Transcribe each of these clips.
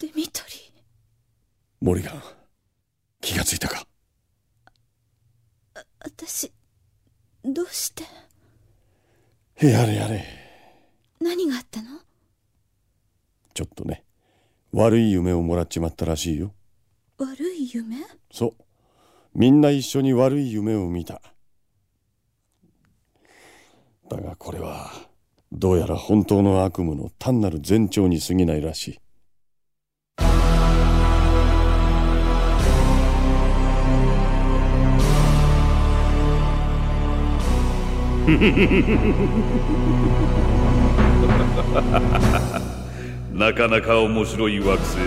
デミトリーモリガン気がついたか？私どうして？やれやれ。何があったの？ちょっとね悪い夢をもらっちまったらしいよ。悪い夢？そう。みんな一緒に悪い夢を見た。だがこれはどうやら本当の悪夢の単なる前兆に過ぎないらしい なかなか面白い惑星だ。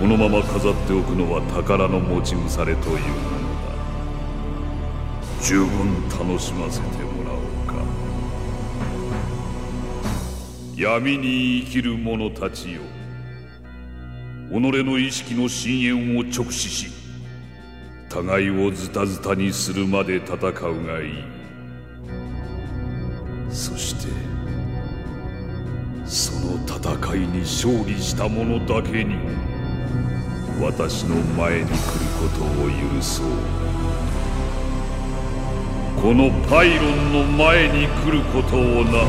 このまま飾っておくのは宝の持ち腐れというものだ。十分楽しませてもらおうか。闇に生きる者たちよ。己の意識の深淵を直視し互いをズタズタにするまで戦うがいい。そしてその戦いに勝利した者だけに私の前に来ることを許そう。このパイロンの前に来ることをな。